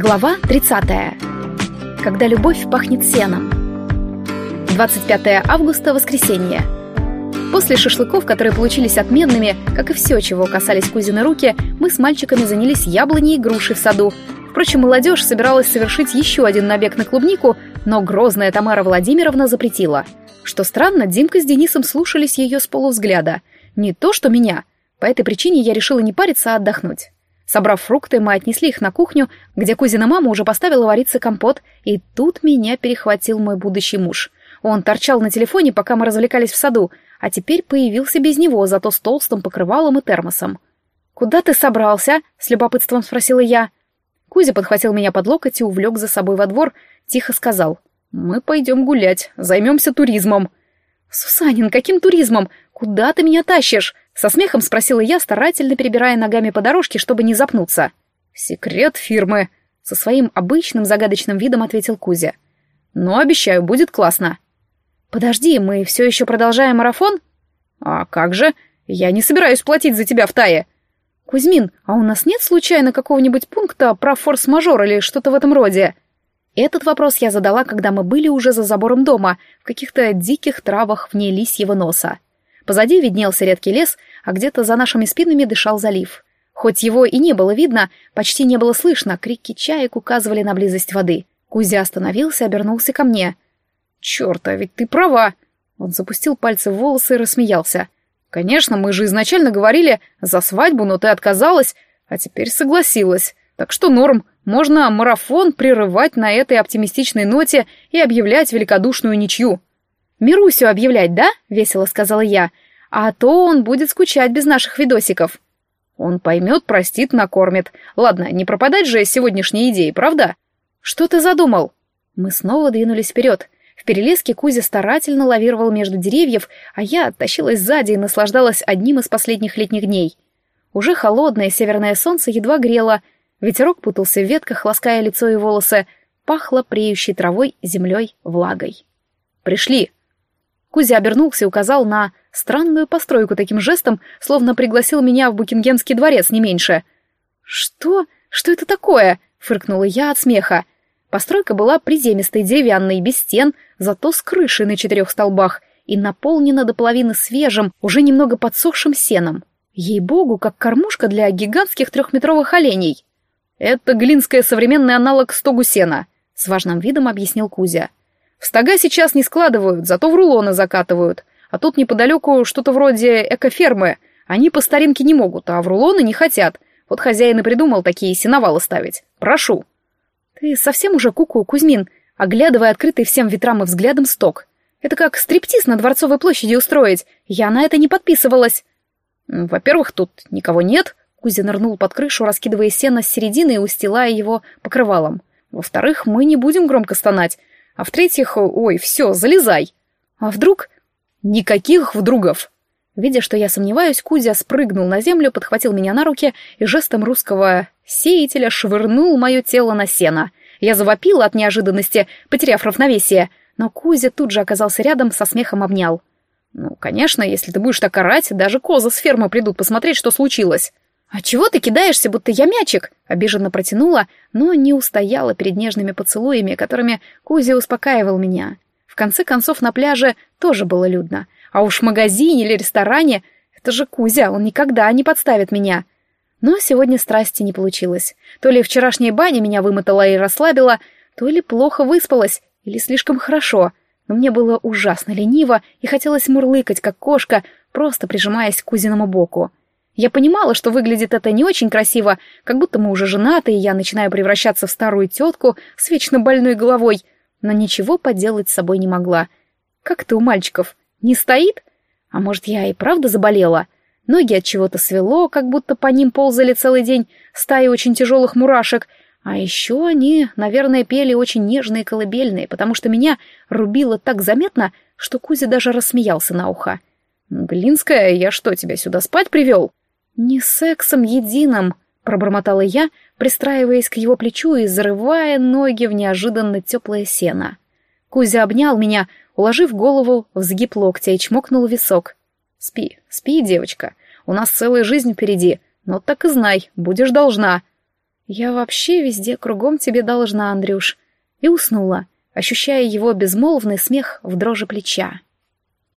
Глава 30. Когда любовь пахнет сеном. 25 августа, воскресенье. После шашлыков, которые получились отменными, как и все, чего касались кузины руки, мы с мальчиками занялись яблоней и грушей в саду. Впрочем, молодежь собиралась совершить еще один набег на клубнику, но грозная Тамара Владимировна запретила. Что странно, Димка с Денисом слушались ее с полувзгляда. Не то, что меня. По этой причине я решила не париться, а отдохнуть. Собрав фрукты, мы отнесли их на кухню, где кузина мама уже поставила вариться компот, и тут меня перехватил мой будущий муж. Он торчал на телефоне, пока мы развлекались в саду, а теперь появился без него, зато с толстым покрывалом и термосом. «Куда ты собрался?» — с любопытством спросила я. Кузя подхватил меня под локоть и увлек за собой во двор, тихо сказал. «Мы пойдем гулять, займемся туризмом». «Сусанин, каким туризмом? Куда ты меня тащишь?» Со смехом спросила я, старательно перебирая ногами по дорожке, чтобы не запнуться. «Секрет фирмы», — со своим обычным загадочным видом ответил Кузя. «Но обещаю, будет классно». «Подожди, мы все еще продолжаем марафон?» «А как же? Я не собираюсь платить за тебя в тае». «Кузьмин, а у нас нет случайно какого-нибудь пункта про форс-мажор или что-то в этом роде?» Этот вопрос я задала, когда мы были уже за забором дома, в каких-то диких травах вне лисьего носа. Позади виднелся редкий лес, а где-то за нашими спинами дышал залив. Хоть его и не было видно, почти не было слышно, крики чаек указывали на близость воды. Кузя остановился, обернулся ко мне. «Черт, а ведь ты права!» Он запустил пальцы в волосы и рассмеялся. «Конечно, мы же изначально говорили за свадьбу, но ты отказалась, а теперь согласилась. Так что норм, можно марафон прерывать на этой оптимистичной ноте и объявлять великодушную ничью». «Мирусю объявлять, да?» — весело сказала я. «А то он будет скучать без наших видосиков». «Он поймет, простит, накормит. Ладно, не пропадать же сегодняшней идеей, правда?» «Что ты задумал?» Мы снова двинулись вперед. В перелеске Кузя старательно лавировал между деревьев, а я тащилась сзади и наслаждалась одним из последних летних дней. Уже холодное северное солнце едва грело, ветерок путался в ветках, лаская лицо и волосы, пахло преющей травой, землей, влагой. «Пришли!» Кузя обернулся и указал на странную постройку таким жестом, словно пригласил меня в Букингемский дворец, не меньше. «Что? Что это такое?» — фыркнула я от смеха. Постройка была приземистой, деревянной, без стен, зато с крышей на четырех столбах и наполнена до половины свежим, уже немного подсохшим сеном. Ей-богу, как кормушка для гигантских трехметровых оленей. «Это глинская современный аналог стогу сена», — с важным видом объяснил Кузя. В стога сейчас не складывают, зато в рулоны закатывают. А тут неподалеку что-то вроде экофермы. Они по старинке не могут, а в рулоны не хотят. Вот хозяин и придумал такие сеновалы ставить. Прошу. Ты совсем уже куку, -ку, Кузьмин, оглядывая открытый всем ветрам и взглядом сток. Это как стриптиз на Дворцовой площади устроить. Я на это не подписывалась. Во-первых, тут никого нет. Кузя нырнул под крышу, раскидывая сено с середины и устилая его покрывалом. Во-вторых, мы не будем громко стонать. А в-третьих, ой, все, залезай. А вдруг? Никаких вдругов. Видя, что я сомневаюсь, Кузя спрыгнул на землю, подхватил меня на руки и жестом русского сеятеля швырнул мое тело на сено. Я завопила от неожиданности, потеряв равновесие, но Кузя тут же оказался рядом, со смехом обнял. «Ну, конечно, если ты будешь так орать, даже козы с фермы придут посмотреть, что случилось». «А чего ты кидаешься, будто я мячик?» — обиженно протянула, но не устояла перед нежными поцелуями, которыми Кузя успокаивал меня. В конце концов, на пляже тоже было людно. А уж в магазине или ресторане — это же Кузя, он никогда не подставит меня. Но сегодня страсти не получилось. То ли вчерашняя баня меня вымотала и расслабила, то ли плохо выспалась, или слишком хорошо. Но мне было ужасно лениво и хотелось мурлыкать, как кошка, просто прижимаясь к Кузиному боку. Я понимала, что выглядит это не очень красиво, как будто мы уже женаты, и я начинаю превращаться в старую тетку с вечно больной головой, но ничего поделать с собой не могла. Как ты у мальчиков? Не стоит? А может, я и правда заболела? Ноги от чего-то свело, как будто по ним ползали целый день стаи очень тяжелых мурашек, а еще они, наверное, пели очень нежные колыбельные, потому что меня рубило так заметно, что Кузя даже рассмеялся на ухо. «Глинская, я что, тебя сюда спать привел?» «Не сексом единым», — пробормотала я, пристраиваясь к его плечу и зарывая ноги в неожиданно теплое сено. Кузя обнял меня, уложив голову в сгиб локтя и чмокнул висок. «Спи, спи, девочка, у нас целая жизнь впереди, но так и знай, будешь должна». Я вообще везде кругом тебе должна, Андрюш. И уснула, ощущая его безмолвный смех в дрожи плеча.